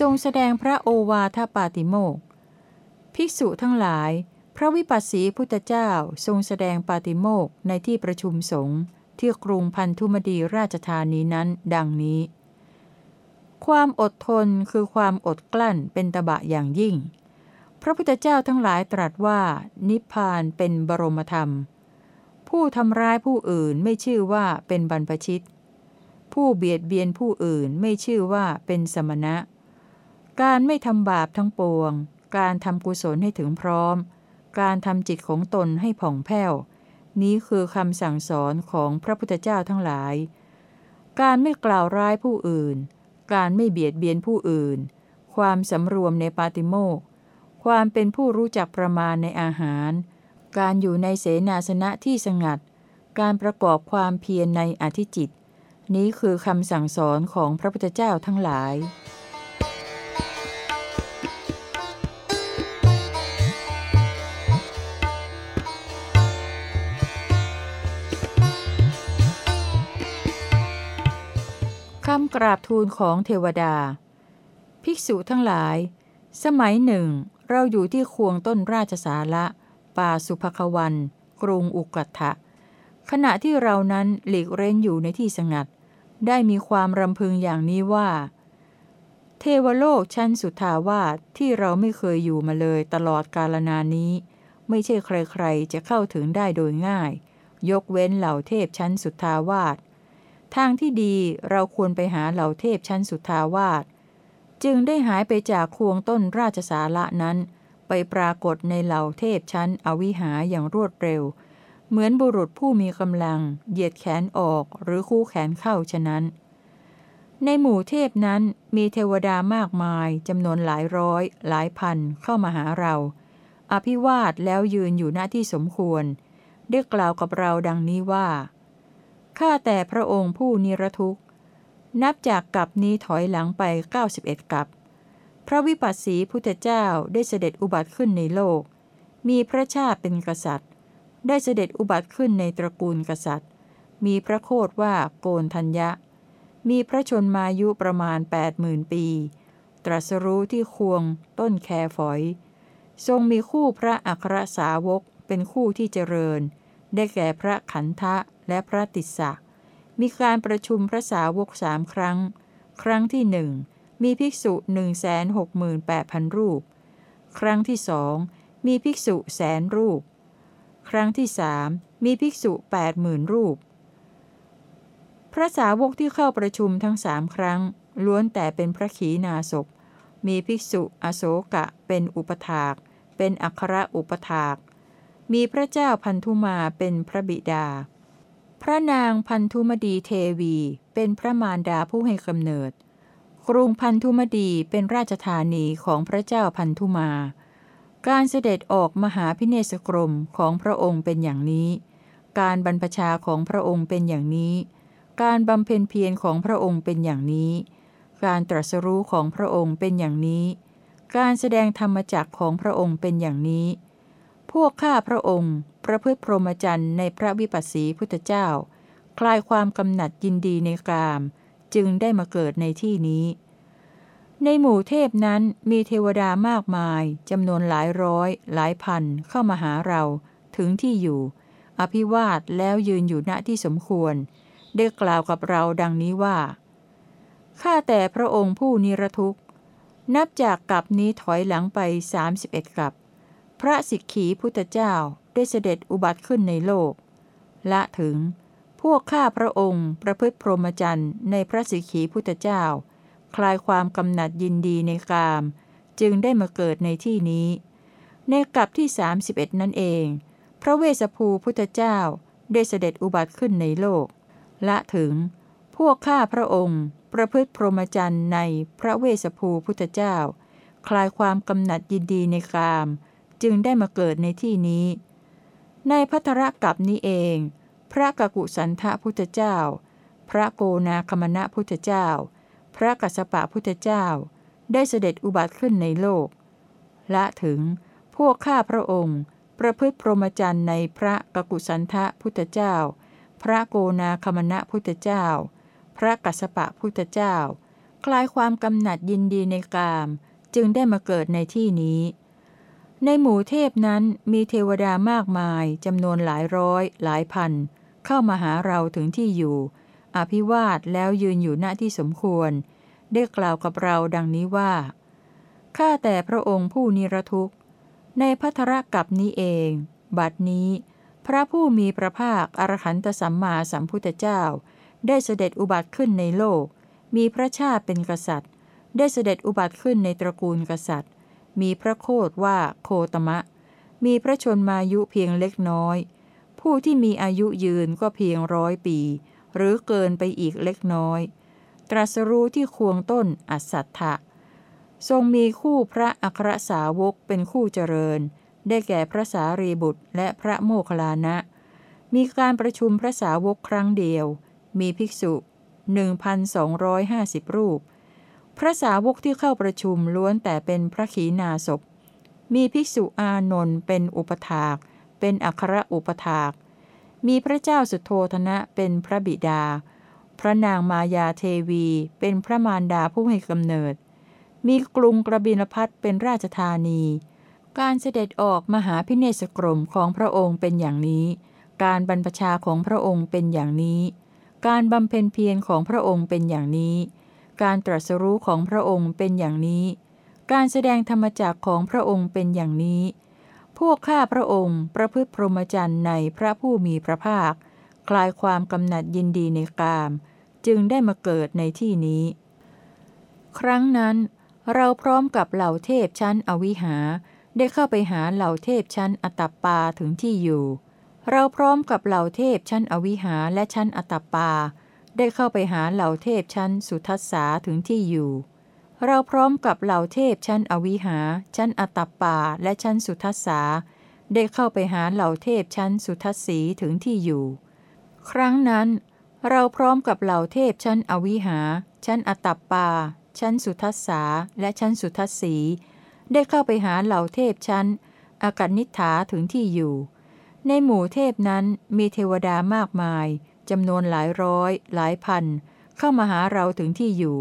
ทรงแสดงพระโอวาทปาติโมกภิกษุทั้งหลาย พระวิปัสสีพุทธเจ้าทรงแสดงปาติโมกในที่ประชุมสงฆ์ที่กรุงพันธุมดีราชธานีนั้น ดังนี้ ความอดทนคือความอดกลั้นเป็นตบะอย่างยิ่ง พระพุทธเจ้าทั้งหลายตรัสว่า นิพพานเป็นบรมธรรม ผู้ทำร้ายผู้อื่นไม่ชื่อว่าเป็นบรรพชิต ผู้เบียดเบียนผู้อื่นไม่ชื่อว่าเป็นสมณะ การไม่ทำบาปทั้งปวง การทำกุศลให้ถึงพร้อม การทำจิตของตนให้ผ่องแผ้ว นี้คือคำสั่งสอนของพระพุทธเจ้าทั้งหลาย การไม่กล่าวร้ายผู้อื่น การไม่เบียดเบียนผู้อื่น ความสำรวมในปาติโมกความเป็นผู้รู้จักประมาณในอาหาร การอยู่ในเสนาสนะที่สงัด การประกอบความเพียรในอธิจิต นี้คือคำสั่งสอนของพระพุทธเจ้าทั้งหลาย ราบทูลของเทวดา ภิกษุทั้งหลาย สมัยหนึ่ง เราอยู่ที่ควงต้นราชสาระป่าสุภควัน กรุงอุกัตถะขณะที่เรานั้นหลีกเร้นอยู่ในที่สงัด ได้มีความรำพึงอย่างนี้ว่า เทวโลกชั้นสุทาวาสที่เราไม่เคยอยู่มาเลยตลอดกาลนานนี้ ไม่ใช่ใครๆจะเข้าถึงได้โดยง่าย ยกเว้นเหล่าเทพชั้นสุทาวาส ทางที่ดีเราควรไปหาเหล่าเทพชั้นสุทาวาสจึงได้หายไปจากควงต้นราชสาระนั้น ไปปรากฏในเหล่าเทพชั้นอวิหาอย่างรวดเร็ว เหมือนบุรุษผู้มีกำลัง เหยียดแขนออกหรือคู่แขนเข้าฉะนั้น ในหมู่เทพนั้นมีเทวดามากมายจำนวนหลายร้อย หลายพันเข้ามาหาเรา อภิวาทแล้วยืนอยู่หน้าที่สมควรได้กล่าวกับเราดังนี้ว่า ข้าแต่พระองค์ผู้นิรทุกข์ นับจากกับนี้ถอยหลังไป 91 กับ พระวิปัสสีพุทธเจ้าได้เสด็จอุบัติขึ้นในโลก มีพระชาติเป็นกษัตริย์ ได้เสด็จอุบัติขึ้นในตระกูลกษัตริย์ มีพระโคดว่าโกนทัญญะ มีพระชนมายุประมาณ 80,000 ปี ตรัสรู้ที่ควง ต้นแคฝอย ทรงมีคู่พระอัครสาวกเป็นคู่ที่เจริญ ได้แก่พระขันธะและพระติสสะ มีการประชุมพระสาวกสามครั้ง ครั้งที่หนึ่งมีภิกษุ 168,000 รูป ครั้งที่สองมีภิกษุแสนรูป ครั้งที่สามมีภิกษุ 80,000 รูป พระสาวกที่เข้าประชุมทั้งสามครั้ง ล้วนแต่เป็นพระขีณาสพมีภิกษุอโศกะเป็นอุปถาก เป็นอัครอุปถาก มีพระเจ้าพันธุมาเป็นพระบิดา พระนางพันธุมดีเทวีเป็นพระมารดาผู้ให้กำเนิด กรุงพันธุมดีเป็นราชธานีของพระเจ้าพันธุมา การเสด็จออกมหาพิเนศกรมของพระองค์เป็นอย่างนี้ การบรรพชาของพระองค์เป็นอย่างนี้ การบำเพ็ญเพียรของพระองค์เป็นอย่างนี้ การตรัสรู้ของพระองค์เป็นอย่างนี้ การแสดงธรรมจักของพระองค์เป็นอย่างนี้ พวกข้าพระองค์ ประพฤติพรหมจรรย์ในพระวิปัสสีพุทธเจ้า คลายความกำหนัดยินดีในกาม จึงได้มาเกิดในที่นี้ ในหมู่เทพนั้นมีเทวดามากมายจำนวนหลายร้อย หลายพันเข้ามาหาเราถึงที่อยู่ อภิวาทแล้วยืนอยู่ณที่สมควร ได้กล่าวกับเราดังนี้ว่าข้าแต่พระองค์ผู้นิรทุกข์ นับจากกลับนี้ถอยหลังไป 31กลับ พระสิกขีพุทธเจ้าได้เสด็จอุบัติขึ้นในโลก ละถึง พวกข้าพระองค์ประพฤติพรหมจรรย์ในพระสิกขีพุทธเจ้า คลายความกำหนัดยินดีในกาม จึงได้มาเกิดในที่นี้ ในกับที่ 31 นั่นเอง พระเวสสภูพุทธเจ้าได้เสด็จอุบัติขึ้นในโลก ละถึง พวกข้าพระองค์ประพฤติพรหมจรรย์ในพระเวสสภูพุทธเจ้า คลายความกำหนัดยินดีในกาม จึงได้มาเกิดในที่นี้ ในพัทรกับนี้เอง พระกกุสันทพุทธเจ้า พระโกนาคมณะพุทธเจ้า พระกัสสปะพุทธเจ้า ได้เสด็จอุบัติขึ้นในโลก ละถึงพวกข้าพระองค์ ประพฤติพรหมจรรย์ในพระกกุสันทพุทธเจ้า พระโกนาคมณะพุทธเจ้า พระกัสสปะพุทธเจ้า คลายความกำหนัดยินดีในกาม จึงได้มาเกิดในที่นี้ ในหมู่เทพนั้นมีเทวดามากมายจำนวนหลายร้อย หลายพัน เข้ามาหาเราถึงที่อยู่ อภิวาทแล้วยืนอยู่หน้าที่สมควร ได้กล่าวกับเราดังนี้ว่าข้าแต่พระองค์ผู้นิรทุกข์ ในพัทรกับนี้เอง บัดนี้ พระผู้มีพระภาคอรหันตสัมมาสัมพุทธเจ้า ได้เสด็จอุบัติขึ้นในโลก มีพระชาติเป็นกษัตริย์ ได้เสด็จอุบัติขึ้นในตระกูลกษัตริย์ มีพระโคดว่าโคตมะ มีพระชนมายุเพียงเล็กน้อย ผู้ที่มีอายุยืนก็เพียงร้อยปี หรือเกินไปอีกเล็กน้อย ตรัสรู้ที่ควงต้นอัสสัทธะทรงมีคู่พระอัครสาวกเป็นคู่เจริญ ได้แก่พระสารีบุตรและพระโมคคัลลานะ มีการประชุมพระสาวกครั้งเดียว มีภิกษุ 1,250 รูป พระสาวกที่เข้าประชุมล้วนแต่เป็นพระขีณาสพ มีภิกษุอานนท์เป็นอุปถาก เป็นอัครอุปถาก มีพระเจ้าสุโธธนะเป็นพระบิดา พระนางมายาเทวีเป็นพระมารดาผู้ให้กำเนิด มีกรุงกระบินพัทเป็นราชธานี การเสด็จออกมหาพิเนศกรมของพระองค์เป็นอย่างนี้ การบรรพชาของพระองค์เป็นอย่างนี้ การบำเพ็ญเพียรของพระองค์เป็นอย่างนี้ การตรัสรู้ของพระองค์เป็นอย่างนี้ การแสดงธรรมจักของพระองค์เป็นอย่างนี้ พวกข้าพระองค์ประพฤติพรหมจรรย์ในพระผู้มีพระภาค คลายความกำหนัดยินดีในกาม จึงได้มาเกิดในที่นี้ ครั้งนั้น เราพร้อมกับเหล่าเทพชั้นอวิหา ได้เข้าไปหาเหล่าเทพชั้นอตัปปาถึงที่อยู่ เราพร้อมกับเหล่าเทพชั้นอวิหาและชั้นอตัปปา ได้เข้าไปหาเหล่าเทพชั้นสุทัสสาถึงที่อยู่ เราพร้อมกับเหล่าเทพชั้นอวิหา ชั้นอตัปปาและชั้นสุทัสสาได้เข้าไปหาเหล่าเทพชั้นสุทัสสีถึงที่อยู่ ครั้งนั้น เราพร้อมกับเหล่าเทพชั้นอวิหา ชั้นอตัปปา ชั้นสุทัสสาและชั้นสุทัสสีได้เข้าไปหาเหล่าเทพชั้นอากนิฐาถึงที่อยู่ ในหมู่เทพนั้นมีเทวดามากมาย จำนวนหลายร้อย หลายพัน เข้ามาหาเราถึงที่อยู่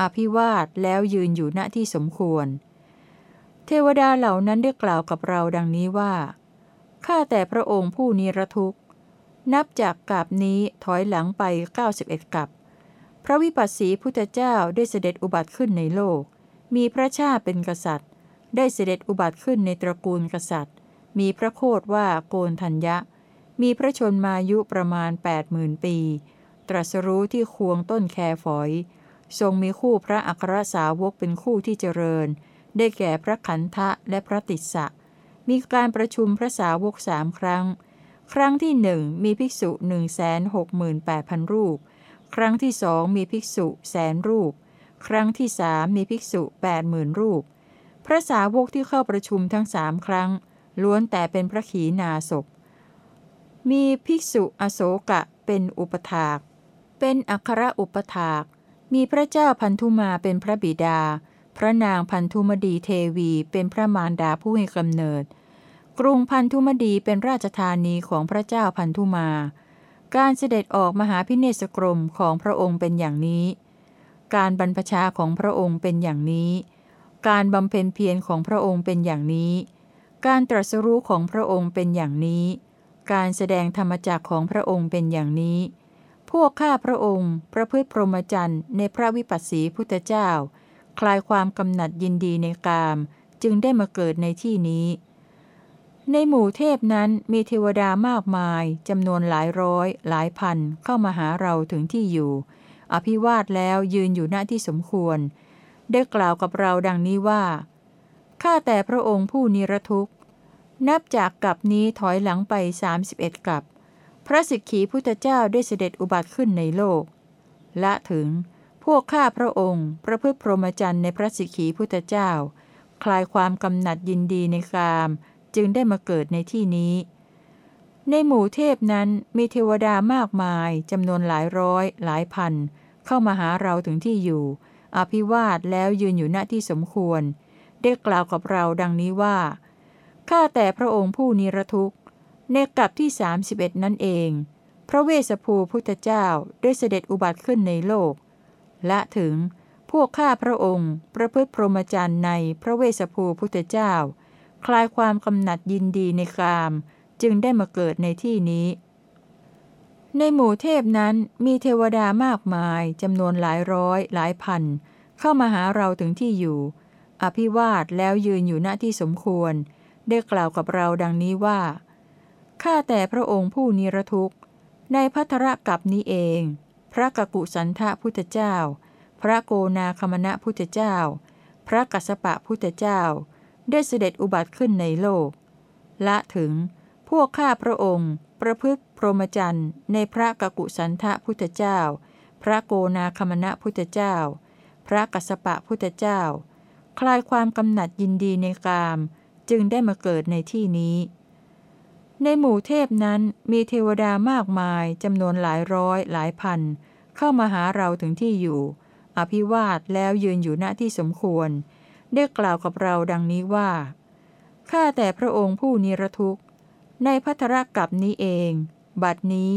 อภิวาทแล้วยืนอยู่ณที่สมควร เทวดาเหล่านั้นได้กล่าวกับเราดังนี้ว่าข้าแต่พระองค์ผู้นิรทุกข์ นับจากกับนี้ถอยหลังไป 91กับพระวิปัสสีพุทธเจ้าได้เสด็จอุบัติขึ้นในโลก มีพระชาติเป็นกษัตริย์ ได้เสด็จอุบัติขึ้นในตระกูลกษัตริย์ มีพระโคดว่าโกนทัญญะ มีพระชนมายุประมาณ 80,000 ปี ตรัสรู้ที่ควงต้นแคฝอย ทรงมีคู่พระอัครสาวกเป็นคู่ที่เจริญ ได้แก่พระขันธะและพระติสสะ มีการประชุมพระสาวกสามครั้ง ครั้งที่หนึ่งมีภิกษุหนึ่งแสนหกหมื่นแปดพันรูป ครั้งที่สองมีภิกษุแสนรูป ครั้งที่สามมีภิกษุแปดหมื่นรูป พระสาวกที่เข้าประชุมทั้งสามครั้ง ล้วนแต่เป็นพระขีณาสพ มีภิกษุอโศกะเป็นอุปถาก เป็นอัครอุปถาก มีพระเจ้าพันธุมาเป็นพระบิดา พระนางพันธุมดีเทวีเป็นพระมารดาผู้ให้กำเนิด กรุงพันธุมดีเป็นราชธานีของพระเจ้าพันธุมา การเสด็จออกมหาพิเนศกรมของพระองค์เป็นอย่างนี้ การบรรพชาของพระองค์เป็นอย่างนี้ การบำเพ็ญเพียรของพระองค์เป็นอย่างนี้ การตรัสรู้ของพระองค์เป็นอย่างนี้ การแสดงธรรมจักของพระองค์เป็นอย่างนี้ พวกข้าพระองค์ประพฤติพรหมจรรย์ในพระวิปัสสีพุทธเจ้า คลายความกำหนัดยินดีในกามจึงได้มาเกิดในที่นี้ ในหมู่เทพนั้นมีเทวดามากมายจำนวนหลายร้อย หลายพันเข้ามาหาเราถึงที่อยู่ อภิวาทแล้วยืนอยู่หน้าที่สมควร ได้กล่าวกับเราดังนี้ว่าข้าแต่พระองค์ผู้นิรทุกข์ นับจากกลับนี้ถอยหลังไป 31กลับ พระสิกขีพุทธเจ้าได้เสด็จอุบัติขึ้นในโลกและถึงพวกข้าพระองค์ ประพฤติพรหมจรรย์ในพระสิกขีพุทธเจ้า คลายความกำหนัดยินดีในกาม จึงได้มาเกิดในที่นี้ ในหมู่เทพนั้นมีเทวดามากมายจำนวนหลายร้อย หลายพัน เข้ามาหาเราถึงที่อยู่ อภิวาทแล้วยืนอยู่หน้าที่สมควร ได้กล่าวกับเราดังนี้ว่า ข้าแต่พระองค์ผู้นิรทุกข์ ในกลับที่ 31 นั่นเอง พระเวสสภูพุทธเจ้าได้เสด็จอุบัติขึ้นในโลก และถึงพวกข้าพระองค์ ประพฤติพรหมจรรย์ในพระเวสสภูพุทธเจ้า คลายความกำหนัดยินดีในกาม จึงได้มาเกิดในที่นี้ ในหมู่เทพนั้นมีเทวดามากมายจำนวนหลายร้อยหลายพัน เข้ามาหาเราถึงที่อยู่ อภิวาทแล้วยืนอยู่หน้าที่สมควร ได้กล่าวกับเราดังนี้ว่า ข้าแต่พระองค์ผู้นิรทุกข์ ในพัทรกับนี้เอง พระกกุสันทะพุทธเจ้า พระโกนาคมณะพุทธเจ้า พระกัสสปะพุทธเจ้า ได้เสด็จอุบัติขึ้นในโลก ละถึง พวกข้าพระองค์ ประพฤติพรหมจรรย์ในพระกกุสันทะพุทธเจ้า พระโกนาคมณะพุทธเจ้า พระกัสสปะพุทธเจ้า คลายความกำหนัดยินดีในกาม จึงได้มาเกิดในที่นี้ ในหมู่เทพนั้นมีเทวดามากมายจำนวนหลายร้อยหลายพัน เข้ามาหาเราถึงที่อยู่ อภิวาทแล้วยืนอยู่หน้าที่สมควร ได้กล่าวกับเราดังนี้ว่า ข้าแต่พระองค์ผู้นิรทุกข์ ในพัทรกับนี้เอง บัดนี้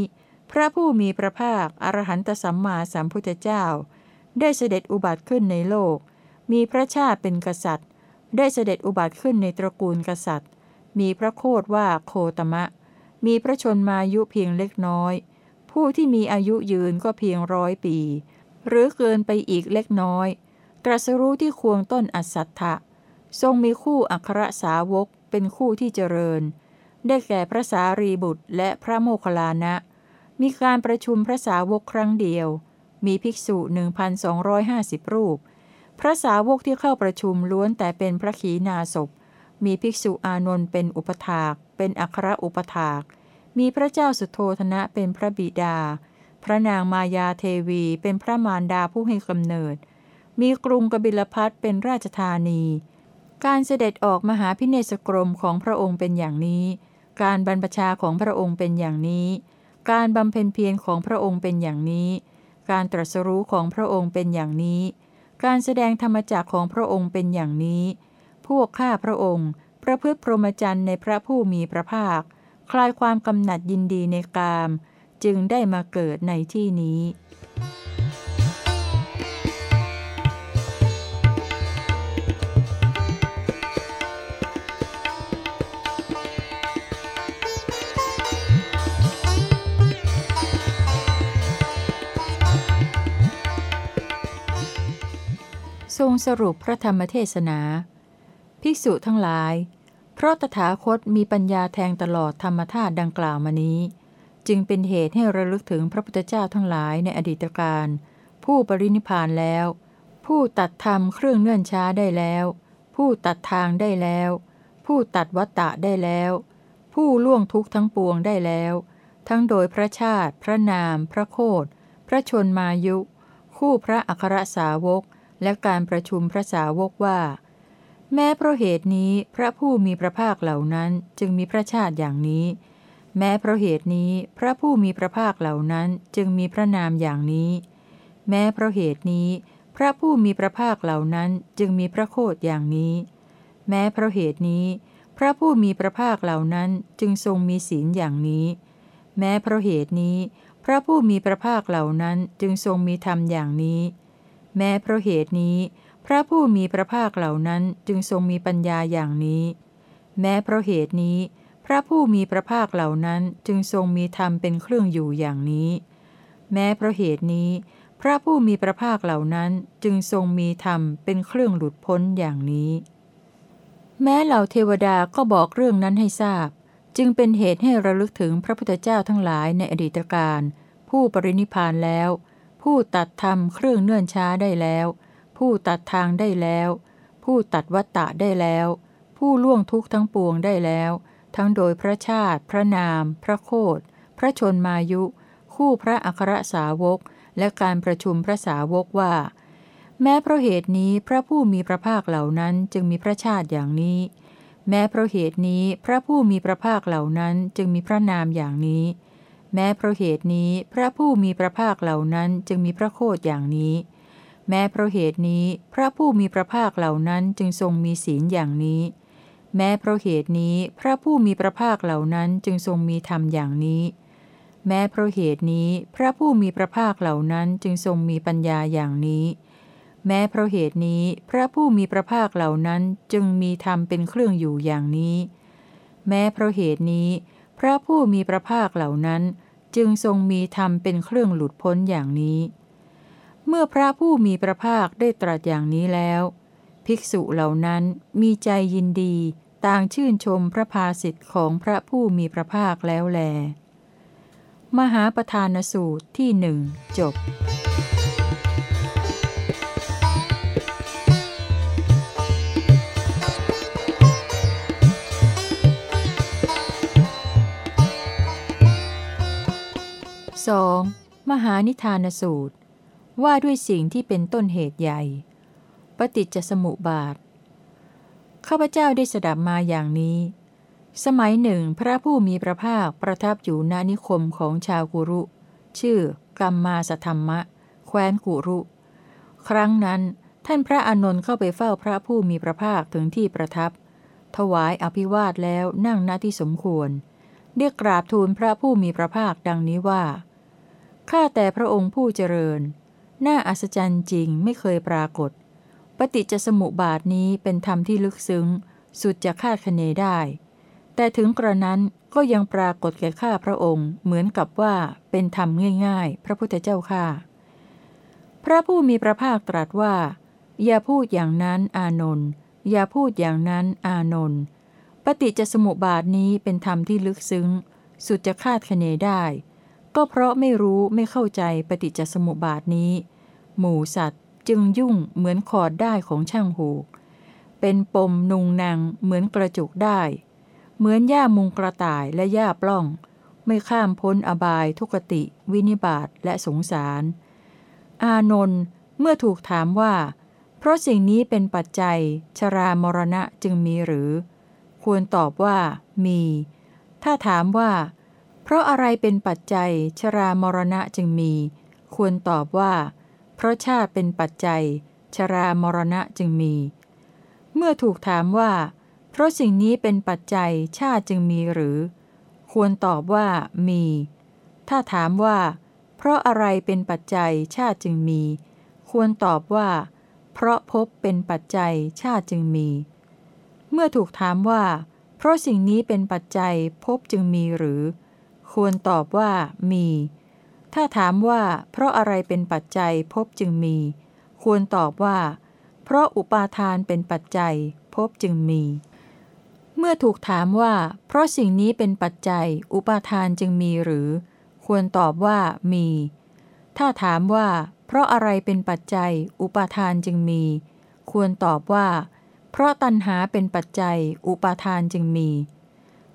พระผู้มีพระภาคอรหันตสัมมาสัมพุทธเจ้า ได้เสด็จอุบัติขึ้นในโลก มีพระชาติเป็นกษัตริย์ ได้เสด็จอุบัติขึ้นในตระกูลกษัตริย์ มีพระโคดว่าโคตมะ มีพระชนมายุเพียงเล็กน้อย ผู้ที่มีอายุยืนก็เพียงร้อยปี หรือเกินไปอีกเล็กน้อย ตรัสรู้ที่ควงต้นอัสสัทธะทรงมีคู่อัครสาวกเป็นคู่ที่เจริญ ได้แก่พระสารีบุตรและพระโมคคัลลานะ มีการประชุมพระสาวกครั้งเดียว มีภิกษุ 1,250 รูป พระสาวกที่เข้าประชุมล้วนแต่เป็นพระขีณาสพ มีภิกษุอานนท์เป็นอุปถาก เป็นอัครอุปถาก มีพระเจ้าสุโธธนะเป็นพระบิดา พระนางมายาเทวีเป็นพระมารดาผู้ให้กำเนิด มีกรุงกบิลพัทเป็นราชธานี การเสด็จออกมหาพิเนศกรมของพระองค์เป็นอย่างนี้ การบรรพชาของพระองค์เป็นอย่างนี้ การบำเพ็ญเพียรของพระองค์เป็นอย่างนี้ การตรัสรู้ของพระองค์เป็นอย่างนี้ การแสดงธรรมจักของพระองค์เป็นอย่างนี้ พวกข้าพระองค์ ประพฤติพรหมจรรย์ในพระผู้มีพระภาค คลายความกำหนัดยินดีในกาม จึงได้มาเกิดในที่นี้ ทรงสรุปพระธรรมเทศนา ภิกษุทั้งหลาย เพราะตถาคตมีปัญญาแทงตลอดธรรมธาตุดังกล่าวมานี้ จึงเป็นเหตุให้ระลึกถึงพระพุทธเจ้าทั้งหลายในอดีตการ ผู้ปรินิพานแล้ว ผู้ตัดธรรมเครื่องเนื่อนช้าได้แล้ว ผู้ตัดทางได้แล้ว ผู้ตัดวัตตะได้แล้ว ผู้ล่วงทุกข์ทั้งปวงได้แล้ว ทั้งโดยพระชาติ พระนาม พระโคดพระชนมายุ คู่พระอัครสาวก และการประชุมพระสาวกว่า แม้เพราะเหตุนี้พระผู้มีพระภาคเหล่านั้นจึงมีพระชาติอย่างนี้ แม้เพราะเหตุนี้พระผู้มีพระภาคเหล่านั้นจึงมีพระนามอย่างนี้ แม้เพราะเหตุนี้ พระผู้มีพระภาคเหล่านั้นจึงมีพระโคดอย่างนี้ แม้เพราะเหตุนี้ พระผู้มีพระภาคเหล่านั้นจึงทรงมีศีลอย่างนี้ แม้เพราะเหตุนี้ พระผู้มีพระภาคเหล่านั้นจึงทรงมีธรรมอย่างนี้ แม้เพราะเหตุนี้ พระผู้มีพระภาคเหล่านั้นจึงทรงมีปัญญาอย่างนี้ แม้เพราะเหตุนี้ พระผู้มีพระภาคเหล่านั้นจึงทรงมีธรรมเป็นเครื่องอยู่อย่างนี้ แม้เพราะเหตุนี้ พระผู้มีพระภาคเหล่านั้นจึงทรงมีธรรมเป็นเครื่องหลุดพ้นอย่างนี้ แม้เหล่าเทวดาก็บอกเรื่องนั้นให้ทราบ จึงเป็นเหตุให้ระลึกถึงพระพุทธเจ้าทั้งหลายในอดีตการ ผู้ปรินิพานแล้ว ผู้ตัดธรรมเครื่องเนื่อนช้าได้แล้ว ผู้ตัดทางได้แล้ว ผู้ตัดวัตตะได้แล้ว ผู้ล่วงทุกข์ทั้งปวงได้แล้ว ทั้งโดยพระชาติ พระนาม พระโคดพระชนมายุ คู่พระอัครสาวก และการประชุมพระสาวกว่า แม้เพราะเหตุนี้พระผู้มีพระภาคเหล่านั้นจึงมีพระชาติอย่างนี้ แม้เพราะเหตุนี้พระผู้มีพระภาคเหล่านั้นจึงมีพระนามอย่างนี้ แม้เพราะเหตุนี้พระผู้มีพระภาคเหล่านั้นจึงมีพระโคดอย่างนี้ แม้เพราะเหตุนี้พระผู้มีพระภาคเหล่านั้นจึงทรงมีศีลอย่างนี้ แม้เพราะเหตุนี้พระผู้มีพระภาคเหล่านั้นจึงทรงมีธรรมอย่างนี้ แม้เพราะเหตุนี้พระผู้มีพระภาคเหล่านั้นจึงทรงมีปัญญาอย่างนี้ แม้เพราะเหตุนี้พระผู้มีพระภาคเหล่านั้นจึงมีธรรมเป็นเครื่องอยู่อย่างนี้ แม้เพราะเหตุนี้พระผู้มีพระภาคเหล่านั้น จึงทรงมีธรรมเป็นเครื่องหลุดพ้นอย่างนี้ เมื่อพระผู้มีพระภาคได้ตรัสอย่างนี้แล้ว ภิกษุเหล่านั้นมีใจยินดีต่างชื่นชมพระภาสิทธิ์ของพระผู้มีพระภาคแล้วแล มหาประธานสูตรที่หนึ่งจบ 2. มหานิทานสูตร ว่าด้วยสิ่งที่เป็นต้นเหตุใหญ่ ปฏิจจสมุปบาท ข้าพเจ้าได้สดับมาอย่างนี้ สมัยหนึ่งพระผู้มีพระภาคประทับอยู่ณนิคมของชาวกุรุ ชื่อ กัมมาสธรรมะ แคว้นกุรุ ครั้งนั้นท่านพระอานนท์เข้าไปเฝ้าพระผู้มีพระภาคถึงที่ประทับ ถวายอภิวาทแล้วนั่งณที่สมควรเรียกกราบทูลพระผู้มีพระภาคดังนี้ว่า ข้าแต่พระองค์ผู้เจริญ น่าอัศจรรย์จริงไม่เคยปรากฏ ปฏิจจสมุปบาทนี้เป็นธรรมที่ลึกซึ้ง สุดจะคาดคะเนได้ แต่ถึงกระนั้นก็ยังปรากฏแก่ข้าพระองค์ เหมือนกับว่าเป็นธรรมง่ายๆ พระพุทธเจ้าข้าพระผู้มีพระภาคตรัสว่า อย่าพูดอย่างนั้นอานนท์อย่าพูดอย่างนั้นอานนท์ปฏิจจสมุปบาทนี้เป็นธรรมที่ลึกซึ้ง สุดจะคาดคะเนได้ ก็เพราะไม่รู้ไม่เข้าใจปฏิจจสมุปบาทนี้ หมูสัตว์จึงยุ่งเหมือนขอดได้ของช่างหูก เป็นปมนุงนางเหมือนกระจุกได้ เหมือนหญ้ามุงกระต่ายและหญ้าปล้อง ไม่ข้ามพ้นอบายทุกติ วินิบาตและสงสาร อานนท์เมื่อถูกถามว่า เพราะสิ่งนี้เป็นปัจจัย ชรามรณะจึงมีหรือ ควรตอบว่ามี ถ้าถามว่า เพราะอะไรเป็นปัจจัยชรามรณะจึงมี ควรตอบว่า เพราะชาติเป็นปัจจัย ชรามรณะจึงมี เมื่อถูกถามว่า เพราะสิ่งนี้เป็นปัจจัยชาติจึงมีหรือ ควรตอบว่ามี ถ้าถามว่า เพราะอะไรเป็นปัจจัยชาติจึงมี ควรตอบว่า เพราะพบเป็นปัจจัยชาติจึงมี เมื่อถูกถามว่า เพราะสิ่งนี้เป็นปัจจัยพบจึงมีหรือ ควรตอบว่ามี ถ้าถามว่า เพราะอะไรเป็นปัจจัยพบจึงมี ควรตอบว่า เพราะอุปาทานเป็นปัจจัยพบจึงมี เมื่อถูกถามว่า เพราะสิ่งนี้เป็นปัจจัย อุปาทานจึงมีหรือ ควรตอบว่ามี ถ้าถามว่า เพราะอะไรเป็นปัจจัย อุปาทานจึงมี ควรตอบว่า เพราะตัณหาเป็นปัจจัย อุปาทานจึงมี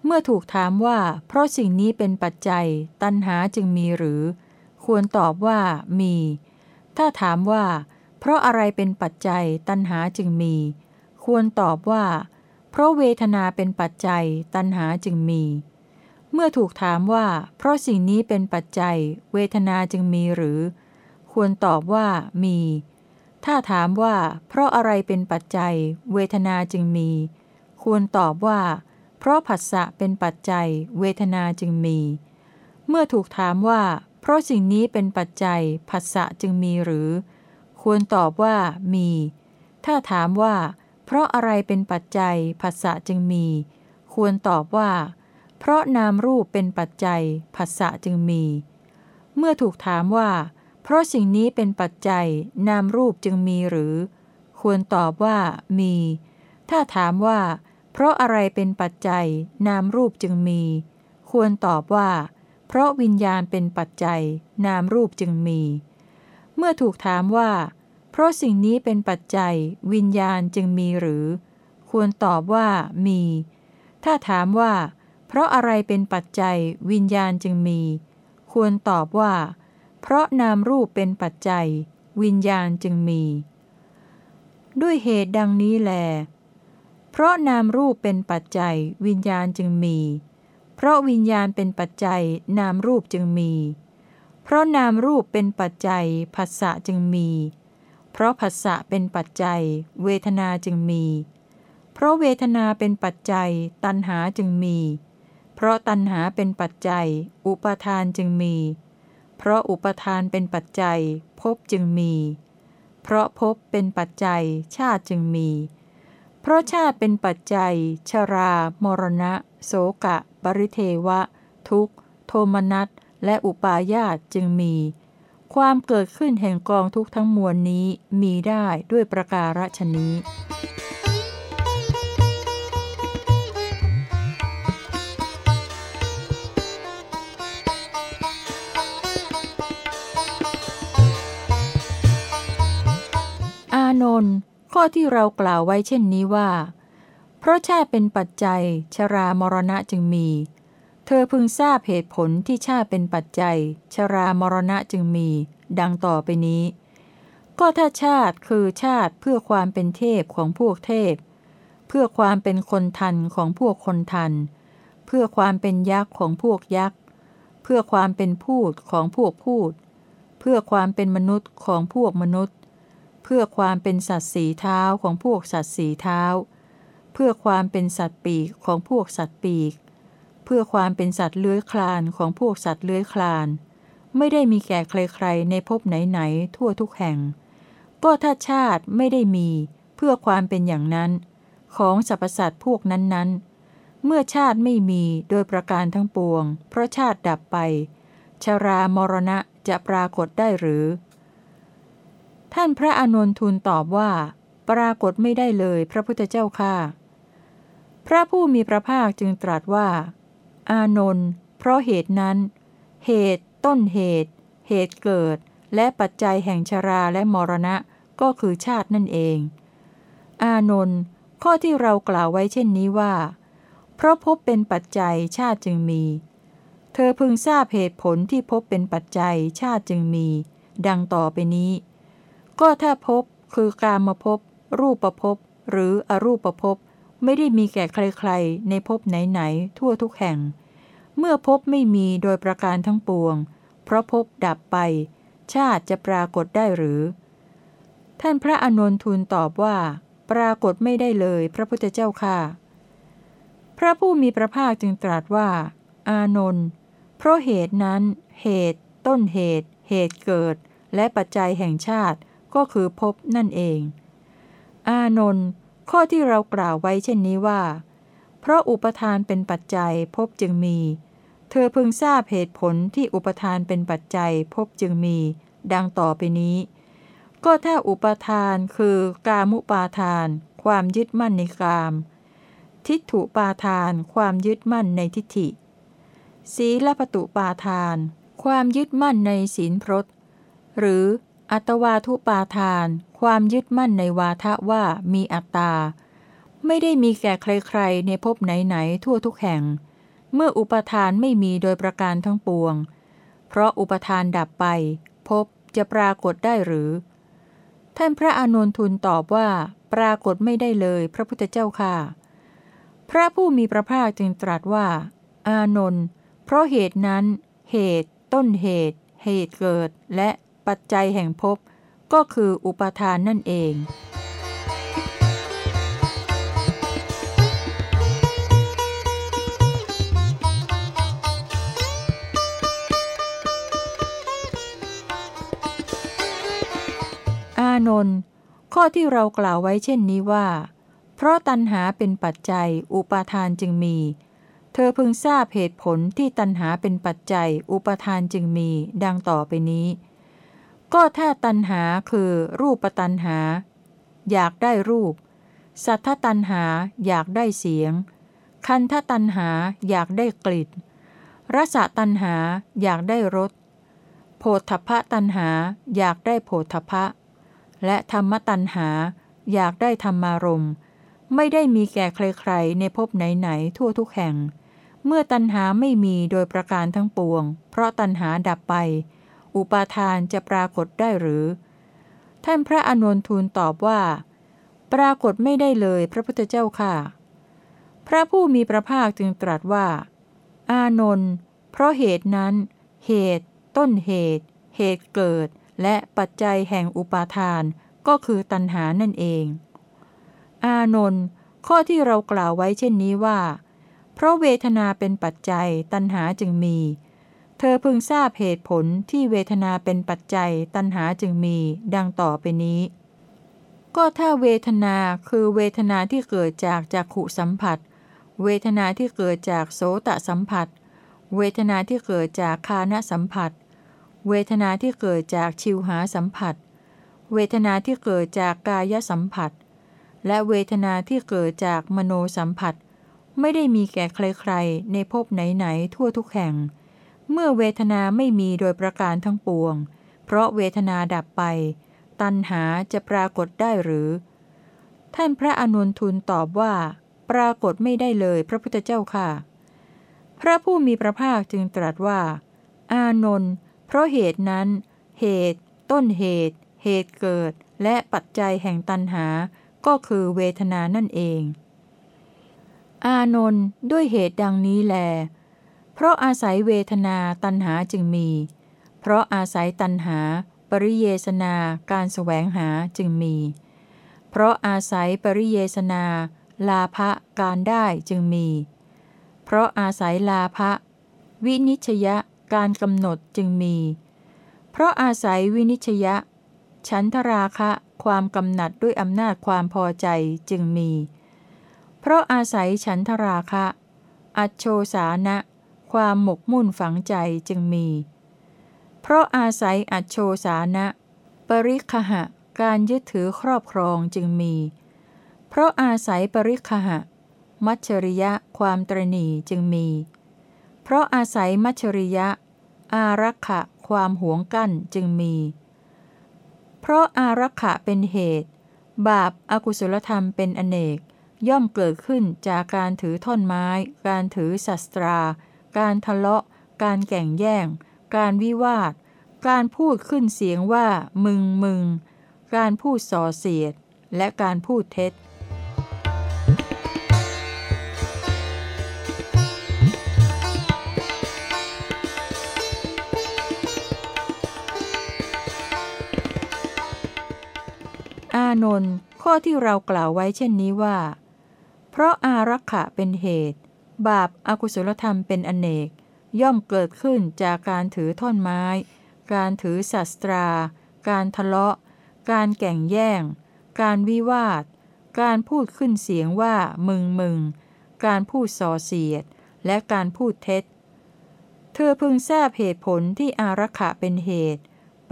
เมื่อถูกถามว่า เพราะสิ่งนี้เป็นปัจจัย ตัณหาจึงมีหรือ ควรตอบว่ามี ถ้าถามว่า เพราะอะไรเป็นปัจจัย ตัณหาจึงมี ควรตอบว่า เพราะเวทนาเป็นปัจจัย ตัณหาจึงมี เมื่อถูกถามว่า เพราะสิ่งนี้เป็นปัจจัย เวทนาจึงมีหรือ ควรตอบว่ามี ถ้าถามว่า เพราะอะไรเป็นปัจจัย เวทนาจึงมี ควรตอบว่าเเพราะผัสสะเป็นปัจจัย เวทนาจึงมี เมื่อถูกถามว่า เพราะสิ่งนี้เป็นปัจจัยผัสสะจึงมีหรือ ควรตอบว่ามี ถ้าถามว่า เพราะอะไรเป็นปัจจัยผัสสะจึงมี ควรตอบว่า เพราะนามรูปเป็นปัจจัยผัสสะจึงมี เมื่อถูกถามว่า เพราะสิ่งนี้เป็นปัจจัย นามรูปจึงมีหรือ ควรตอบว่ามี ถ้าถามว่าเพราะอะไรเป็นปัจจัย นามรูปจึงมี ควรตอบว่า เพราะวิญญาณเป็นปัจจัย นามรูปจึงมี เมื่อถูกถามว่า เพราะสิ่งนี้เป็นปัจจัย วิญญาณจึงมีหรือ ควรตอบว่ามี ถ้าถามว่า เพราะอะไรเป็นปัจจัย วิญญาณจึงมี ควรตอบว่า เพราะนามรูปเป็นปัจจัย วิญญาณจึงมี ด้วยเหตุดังนี้แล เพราะนามรูปเป็นปัจจัยวิญญาณจึงมี เพราะวิญญาณเป็นปัจจัยนามรูปจึงมี เพราะนามรูปเป็นปัจจัยผัสสะจึงมี เพราะผัสสะเป็นปัจจัย เวทนาจึงมี เพราะเวทนาเป็นปัจจัย ตัณหาจึงมี เพราะตัณหาเป็นปัจจัย อุปทานจึงมี เพราะอุปทานเป็นปัจจัยภพจึงมี เพเพราะภพเป็นปัจจัยชาติจึงมีเพราะชาติเป็นปัจจัย ชรา มรณะ โสกะ ปริเทวะ ทุกโทมนัสและอุปาญาตจึงมี ความเกิดขึ้นแห่งกองทุกทั้งมวลนี้มีได้ด้วยประการฉนี้อานนท์ ข้อที่เรากล่าวไว้เช่นนี้ว่า เพราะชาติเป็นปัจจัย ชรามรณะจึงมี เธอพึงทราบเหตุผลที่ชาติเป็นปัจจัย ชรามรณะจึงมี ดังต่อไปนี้ ก็ถ้าชาติคือชาติเพื่อความเป็นเทพของพวกเทพ เพื่อความเป็นคนทันของพวกคนทัน เพื่อความเป็นยักษ์ของพวกยักษ์ เพื่อความเป็นพูดของพวกพูด เพื่อความเป็นมนุษย์ของพวกมนุษย์ พื่อความเป็นสัตว์สีเท้าของพวกสัตว์สีเท้า เพื่อความเป็นสัตว์ปีกของพวกสัตว์ปีก เพื่อความเป็นสัตว์เลื้อยคลานของพวกสัตว์เลื้อยคลาน ไม่ได้มีแก่ใครๆในภพไหนๆทั่วทุกแห่ง ก็ถ้าชาติไม่ได้มีเพื่อความเป็นอย่างนั้น ของสรรพสัตว์พวกนั้นๆ เมื่อชาติไม่มีโดยประการทั้งปวง เพราะชาติดับไป ชรามรณะจะปรากฏได้หรือ ท่านพระอานนทูลตอบว่า ปรากฏไม่ได้เลยพระพุทธเจ้าค่ะ พระผู้มีพระภาคจึงตรัสว่า อานนท์เพราะเหตุนั้น เหตุ ต้นเหตุ เหตุเกิด และปัจจัยแห่งชราและมรณะก็คือชาตินั่นเอง อานนท์ข้อที่เรากล่าวไว้เช่นนี้ว่า เพราะพบเป็นปัจจัยชาติจึงมี เธอพึงทราบเหตุผลที่พบเป็นปัจจัยชาติจึงมี ดังต่อไปนี้ ก็ถ้าพบคือกามมาพบรูปประพบหรืออรูปประพบไม่ได้มีแก่ใครๆ ในภพไหนๆ ทั่วทุกแห่ง เมื่อพบไม่มีโดยประการทั้งปวง เพราะพบดับไป ชาติจะปรากฏได้หรือ ท่านพระอนนท์ทูลตอบว่า ปรากฏไม่ได้เลยพระพุทธเจ้าค่ะ พระผู้มีพระภาคจึงตรัสว่า อานนท์เพราะเหตุนั้น เหตุ ต้นเหตุ เหตุเกิด และปัจจัยแห่งชาติ ก็คือภพนั่นเอง อานนท์ข้อที่เรากล่าวไว้เช่นนี้ว่า เพราะอุปทานเป็นปัจจัยภพจึงมี เธอพึงทราบเหตุผลที่อุปทานเป็นปัจจัยภพจึงมี ดังต่อไปนี้ ก็ถ้าอุปทานคือกามุปาทาน ความยึดมั่นในกาม ทิฏฐุปาทาน ความยึดมั่นในทิฏฐิ ศีลปตุปาทาน ความยึดมั่นในศีลพรตหรือ อัตวาทุปาทาน ความยึดมั่นในวาทะว่ามีอัตตา ไม่ได้มีแก่ใครๆ ในภพไหนๆ ทั่วทุกแห่ง เมื่ออุปทานไม่มีโดยประการทั้งปวง เพราะอุปทานดับไปภพจะปรากฏได้หรือ ท่านพระอานนทูลตอบว่า ปรากฏไม่ได้เลยพระพุทธเจ้าค่ะ พระผู้มีพระภาคจึงตรัสว่า อานนท์เพราะเหตุนั้น เหตุ ต้นเหตุ เหตุเกิดและ ปัจจัยแห่งภพก็คืออุปทานนั่นเอง อานนท์ข้อที่เรากล่าวไว้เช่นนี้ว่า เพราะตัณหาเป็นปัจจัยอุปาทานจึงมี เธอพึงทราบเหตุผลที่ตัณหาเป็นปัจจัยอุปทานจึงมี ดังต่อไปนี้ ก็ถ้าตัณหาคือรูปตัณหา อยากได้รูป สัทธตัณหาอยากได้เสียง คันธตัณหาอยากได้กลิ่นรสตัณหาอยากได้รสโพธพะตัณหาอยากได้โพธพะ และธรรมตัณหาอยากได้ธรรมารมณ์ไม่ได้มีแก่ใครๆในภพไหนๆทั่วทุกแห่ง เมื่อตัณหาไม่มีโดยประการทั้งปวง เพราะตัณหาดับไป อุปาทานจะปรากฏได้หรือ ท่านพระอานนทูลตอบว่า ปรากฏไม่ได้เลยพระพุทธเจ้าค่ะ พระผู้มีพระภาคจึงตรัสว่า อานนท์เพราะเหตุนั้น เหตุ ต้นเหตุ เหตุเกิด และปัจจัยแห่งอุปาทานก็คือตัณหานั่นเอง อานนท์ข้อที่เรากล่าวไว้เช่นนี้ว่า เพราะเวทนาเป็นปัจจัยตัณหาจึงมี เธอพึงทราบเหตุผลที่เวทนาเป็นปัจจัยตัณหาจึงมีดังต่อไปนี้ ก็ถ้าเวทนาคือเวทนาที่เกิดจากจักขุสัมผัส เวทนาที่เกิดจากโสตสัมผัส เวทนาที่เกิดจากคานสัมผัส เวทนาที่เกิดจากชิวหาสัมผัส เวทนาที่เกิดจากกายสัมผัส และเวทนาที่เกิดจากมโนสัมผัส ไม่ได้มีแก่ใครๆ ในภพไหนๆทั่วทุกแห่ง เมื่อเวทนาไม่มีโดยประการทั้งปวง เพราะเวทนาดับไป ตัณหาจะปรากฏได้หรือ ท่านพระอนุนทูลตอบว่า ปรากฏไม่ได้เลยพระพุทธเจ้าค่ะ พระผู้มีพระภาคจึงตรัสว่า อานนท์เพราะเหตุนั้น เหตุ ต้นเหตุ เหตุเกิด และปัจจัยแห่งตัณหา ก็คือเวทนานั่นเอง อานนท์ด้วยเหตุดังนี้แล เพราะอาศัยเวทนาตันหาจึงมี เพราะอาศัยตันหา ปริเยสนาการแสวงหาจึงมี เพราะอาศัยปริเยสนา ลาภะการได้จึงมี เพราะอาศัยลาภะวินิชยะการกำหนดจึงมี เพราะอาศัยวินิชยะ ฉันทราคะความกำหนัดด้วยอำนาจความพอใจจึงมี เพราะอาศัยฉันทราคะ อัจโชสานะ ความหมกมุ่นฝังใจจึงมี เพราะอาศัยอัจโชสานะ ปริคหะ การยึดถือครอบครองจึงมี เพราะอาศัยปริคหะ มัชริยะความตรณีจึงมี เพราะอาศัยมัชริยะ อารักขะความหวงกั้นจึงมี เพราะอารักขะเป็นเหตุ บาปอากุศลธรรมเป็นอเนกย่อมเกิดขึ้นจากการถือท่อนไม้ การถือศัตรา การทะเลาะ การแก่งแย่ง การวิวาท การพูดขึ้นเสียงว่า มึงมึง การพูดส่อเสียด และการพูดเท็จอานนท์ข้อที่เรากล่าวไว้เช่นนี้ว่า เพราะอารักขะเป็นเหตุ บาปอากุศลธรรมเป็นอเนก ย่อมเกิดขึ้นจากการถือท่อนไม้ การถือศัตรา การทะเลาะ การแก่งแย่ง การวิวาท การพูดขึ้นเสียงว่ามึงมึง การพูดส่อเสียด และการพูดเท็จ เธอพึงทราบเหตุผลที่อารักขะเป็นเหตุ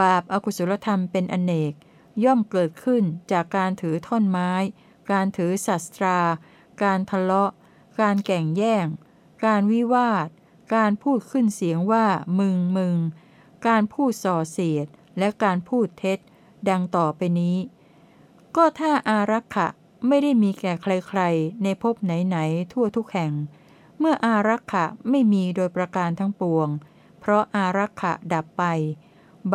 บาปอากุศลธรรมเป็นอเนก ย่อมเกิดขึ้นจากการถือท่อนไม้ การถือศัตรา การทะเลาะ การแก่งแย่ง การวิวาท การพูดขึ้นเสียงว่ามึงมึง การพูดส่อเสียด และการพูดเท็จ ดังต่อไปนี้ ก็ถ้าอารักขะไม่ได้มีแก่ใครๆ ในภพไหนๆ ทั่วทุกแห่ง เมื่ออารักขะไม่มีโดยประการทั้งปวง เพราะอารักขะดับไป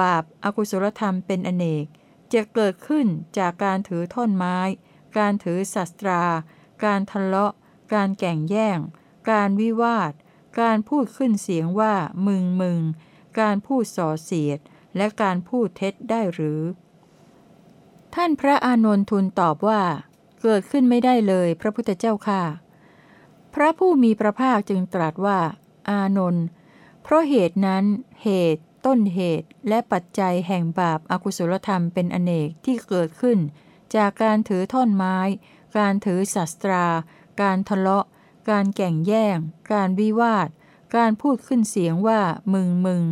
บาปอากุศลธรรมเป็นอเนก จะเกิดขึ้นจากการถือท่อนไม้ การถือศัตรา การทะเลาะ การแก่งแย่ง การวิวาท การพูดขึ้นเสียงว่ามึงมึง การพูดส่อเสียด และการพูดเท็จได้หรือ ท่านพระอานนทูลตอบว่า เกิดขึ้นไม่ได้เลยพระพุทธเจ้าค่ะ พระผู้มีพระภาคจึงตรัสว่า อานนท์เพราะเหตุนั้นเหตุต้นเหตุและปัจจัยแห่งบาปอากุศลธรรมเป็นอเนกที่เกิดขึ้น จากการถือท่อนไม้ การถือศัตรา การทะเลาะ การแก่งแย่ง การวิวาท การพูดขึ้นเสียงว่ามึงมึง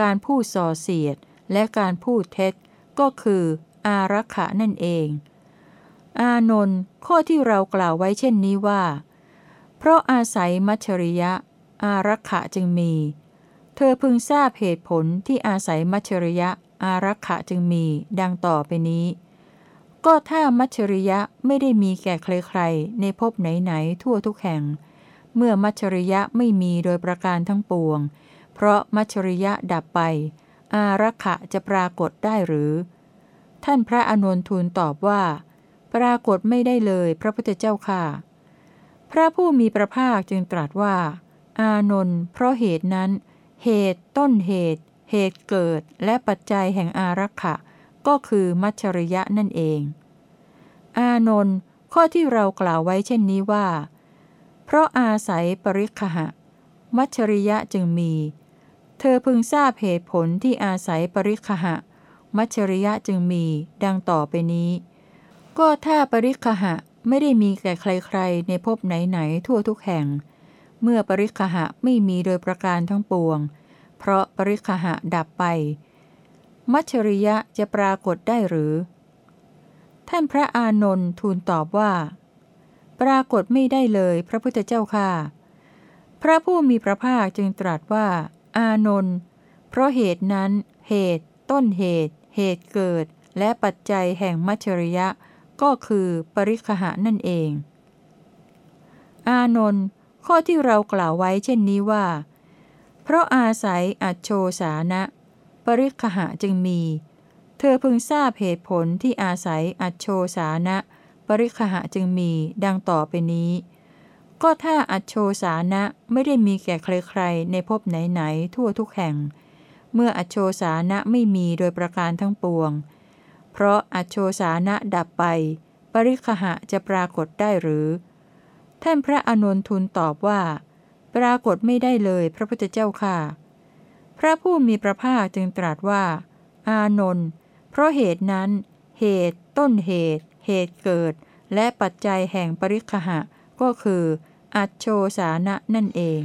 การพูดส่อเสียด และการพูดเท็จ ก็คือ อารักขะนั่นเอง อานนท์ข้อที่เรากล่าวไว้เช่นนี้ว่า เพราะอาศัยมัชริยะ อารักขะจึงมี เธอพึงทราบเหตุผลที่อาศัยมัชริยะ อารักขะจึงมี ดังต่อไปนี้ ก็ถ้ามัชริยะไม่ได้มีแก่ใครๆ ในภพไหนๆทั่วทุกแห่ง เมื่อมัชริยะไม่มีโดยประการทั้งปวง เพราะมัชริยะดับไป อารักขะจะปรากฏได้หรือ ท่านพระอนุนทูลตอบว่า ปรากฏไม่ได้เลยพระพุทธเจ้าค่ะ พระผู้มีพระภาคจึงตรัสว่า อานนท์เพราะเหตุนั้น เหตุต้นเหตุ เหตุเกิดและปัจจัยแห่งอารักขะ ก็คือมัชริยะนั่นเอง อานนท์ข้อที่เรากล่าวไว้เช่นนี้ว่า เพราะอาศัยปริคหะ มัชริยะจึงมี เธอพึงทราบเหตุผลที่อาศัยปริคหะ มัชชริยะจึงมีดังต่อไปนี้ ก็ถ้าปริคหะไม่ได้มีแก่ใครๆ ในภพไหนๆทั่วทุกแห่ง เมื่อปริคหะไม่มีโดยประการทั้งปวง เพราะปริคหะดับไป มัชริยะจะปรากฏได้หรือ ท่านพระอานนท์ทูลตอบว่า ปรากฏไม่ได้เลยพระพุทธเจ้าค่ะ พระผู้มีพระภาคจึงตรัสว่า อานนท์เพราะเหตุนั้น เหตุ ต้นเหตุ เหตุเกิด และปัจจัยแห่งมัชริยะ ก็คือปริคหะนั่นเอง อานนท์ข้อที่เรากล่าวไว้เช่นนี้ว่า เพราะอาศัยอัจโชสานะ ปริคหะจึงมี เธอพึงทราบเหตุผลที่อาศัยอัจโชสานะ ปริคหะจึงมีดังต่อไปนี้ ก็ถ้าอัจโชสานะไม่ได้มีแก่ใครๆ ในภพไหนๆ ทั่วทุกแห่ง เมื่ออัจโชสานะไม่มีโดยประการทั้งปวง เพราะอัจโชสานะดับไป ปริคหะจะปรากฏได้หรือ ท่านพระอานนทูลตอบว่า ปรากฏไม่ได้เลยพระพุทธเจ้าค่ะ พระผู้มีพระภาคจึงตรัสว่า อานนท์เพราะเหตุนั้น เหตุต้นเหตุ เหตุเกิด และปัจจัยแห่งปริคหะ ก็คือ อัจโชสานะนั่นเอง